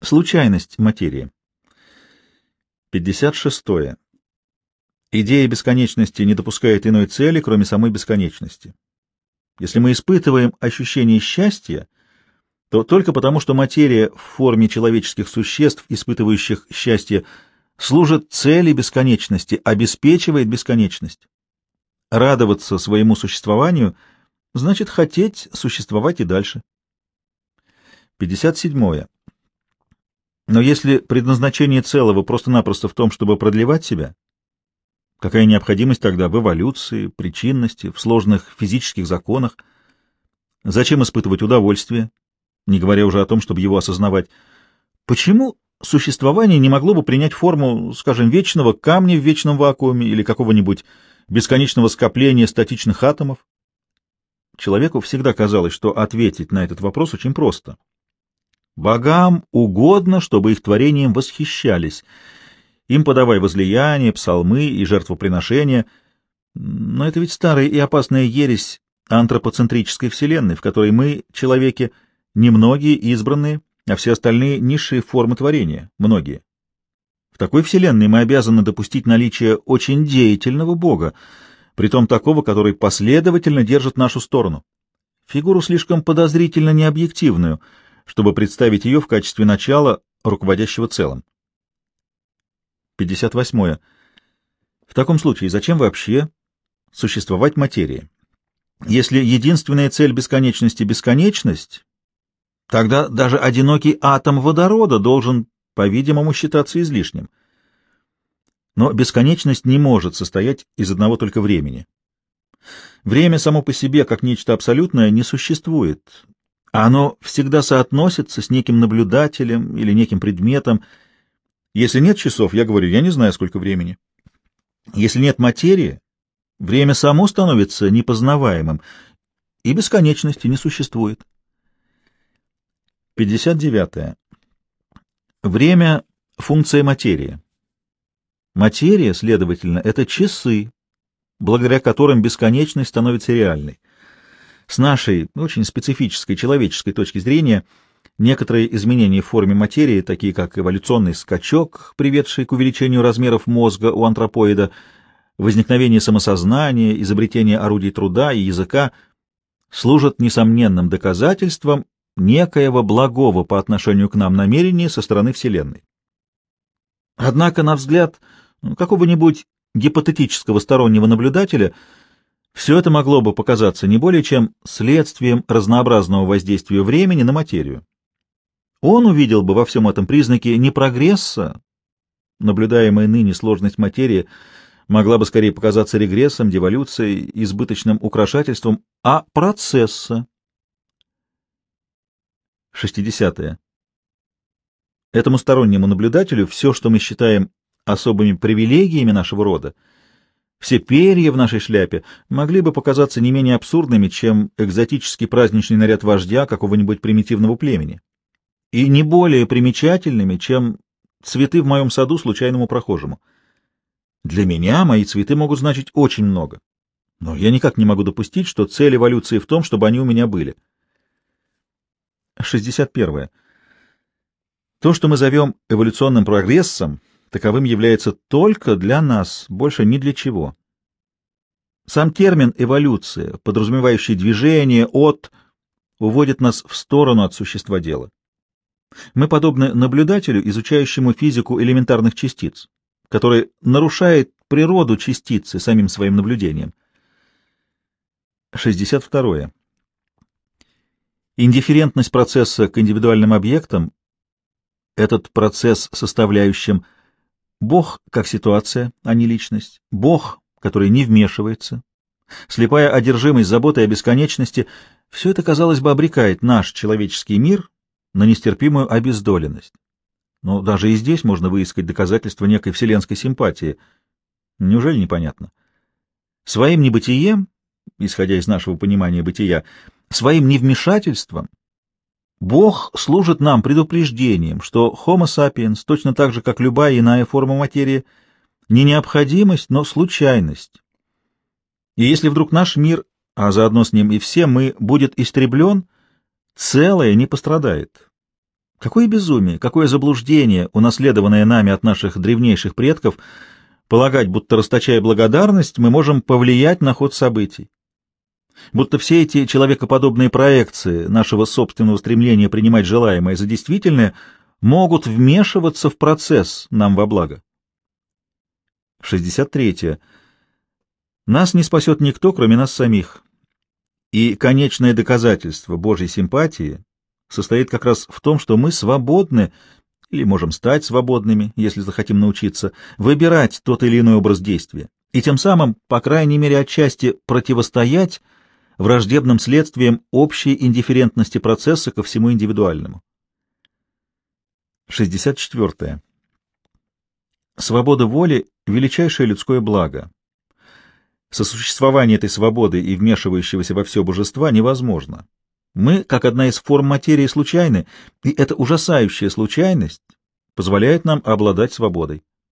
Случайность материи. 56. Идея бесконечности не допускает иной цели, кроме самой бесконечности. Если мы испытываем ощущение счастья, то только потому, что материя в форме человеческих существ, испытывающих счастье, служит цели бесконечности, обеспечивает бесконечность. Радоваться своему существованию значит хотеть существовать и дальше. 57. Но если предназначение целого просто-напросто в том, чтобы продлевать себя, какая необходимость тогда в эволюции, причинности, в сложных физических законах? Зачем испытывать удовольствие, не говоря уже о том, чтобы его осознавать? Почему существование не могло бы принять форму, скажем, вечного камня в вечном вакууме или какого-нибудь бесконечного скопления статичных атомов? Человеку всегда казалось, что ответить на этот вопрос очень просто. Богам угодно, чтобы их творением восхищались. Им подавай возлияния, псалмы и жертвоприношения. Но это ведь старая и опасная ересь антропоцентрической вселенной, в которой мы, человеки, немногие избранные, а все остальные — низшие формы творения, многие. В такой вселенной мы обязаны допустить наличие очень деятельного Бога, притом такого, который последовательно держит нашу сторону. Фигуру слишком подозрительно необъективную — чтобы представить ее в качестве начала, руководящего целым. 58. В таком случае зачем вообще существовать материи? Если единственная цель бесконечности — бесконечность, тогда даже одинокий атом водорода должен, по-видимому, считаться излишним. Но бесконечность не может состоять из одного только времени. Время само по себе, как нечто абсолютное, не существует, оно всегда соотносится с неким наблюдателем или неким предметом. Если нет часов, я говорю, я не знаю, сколько времени. Если нет материи, время само становится непознаваемым, и бесконечности не существует. 59. Время — функция материи. Материя, следовательно, — это часы, благодаря которым бесконечность становится реальной. С нашей, очень специфической человеческой точки зрения, некоторые изменения в форме материи, такие как эволюционный скачок, приведший к увеличению размеров мозга у антропоида, возникновение самосознания, изобретение орудий труда и языка, служат несомненным доказательством некоего благого по отношению к нам намерения со стороны Вселенной. Однако, на взгляд какого-нибудь гипотетического стороннего наблюдателя, все это могло бы показаться не более чем следствием разнообразного воздействия времени на материю. Он увидел бы во всем этом признаки не прогресса, наблюдаемая ныне сложность материи могла бы скорее показаться регрессом, деволюцией, избыточным украшательством, а процесса. 60. -е. Этому стороннему наблюдателю все, что мы считаем особыми привилегиями нашего рода, — все перья в нашей шляпе могли бы показаться не менее абсурдными, чем экзотический праздничный наряд вождя какого-нибудь примитивного племени, и не более примечательными, чем цветы в моем саду случайному прохожему. Для меня мои цветы могут значить очень много, но я никак не могу допустить, что цель эволюции в том, чтобы они у меня были. 61. То, что мы зовем эволюционным прогрессом, таковым является только для нас, больше ни для чего. Сам термин «эволюция», подразумевающий движение от, уводит нас в сторону от существа дела. Мы подобны наблюдателю, изучающему физику элементарных частиц, который нарушает природу частицы самим своим наблюдением. 62. Индифферентность процесса к индивидуальным объектам, этот процесс, составляющим – Бог как ситуация, а не личность. Бог, который не вмешивается. Слепая одержимость заботой о бесконечности — все это, казалось бы, обрекает наш человеческий мир на нестерпимую обездоленность. Но даже и здесь можно выискать доказательства некой вселенской симпатии. Неужели непонятно? Своим небытием, исходя из нашего понимания бытия, своим невмешательством Бог служит нам предупреждением, что Homo sapiens, точно так же, как любая иная форма материи, не необходимость, но случайность. И если вдруг наш мир, а заодно с ним и все мы, будет истреблен, целое не пострадает. Какое безумие, какое заблуждение, унаследованное нами от наших древнейших предков, полагать, будто, расточая благодарность, мы можем повлиять на ход событий. Будто все эти человекоподобные проекции нашего собственного стремления принимать желаемое за действительное могут вмешиваться в процесс нам во благо. 63. Нас не спасет никто, кроме нас самих. И конечное доказательство Божьей симпатии состоит как раз в том, что мы свободны, или можем стать свободными, если захотим научиться, выбирать тот или иной образ действия, и тем самым, по крайней мере отчасти, противостоять враждебным следствиям общей индифферентности процесса ко всему индивидуальному. 64. Свобода воли — величайшее людское благо. Сосуществование этой свободы и вмешивающегося во все божества невозможно. Мы, как одна из форм материи, случайны, и эта ужасающая случайность позволяет нам обладать свободой.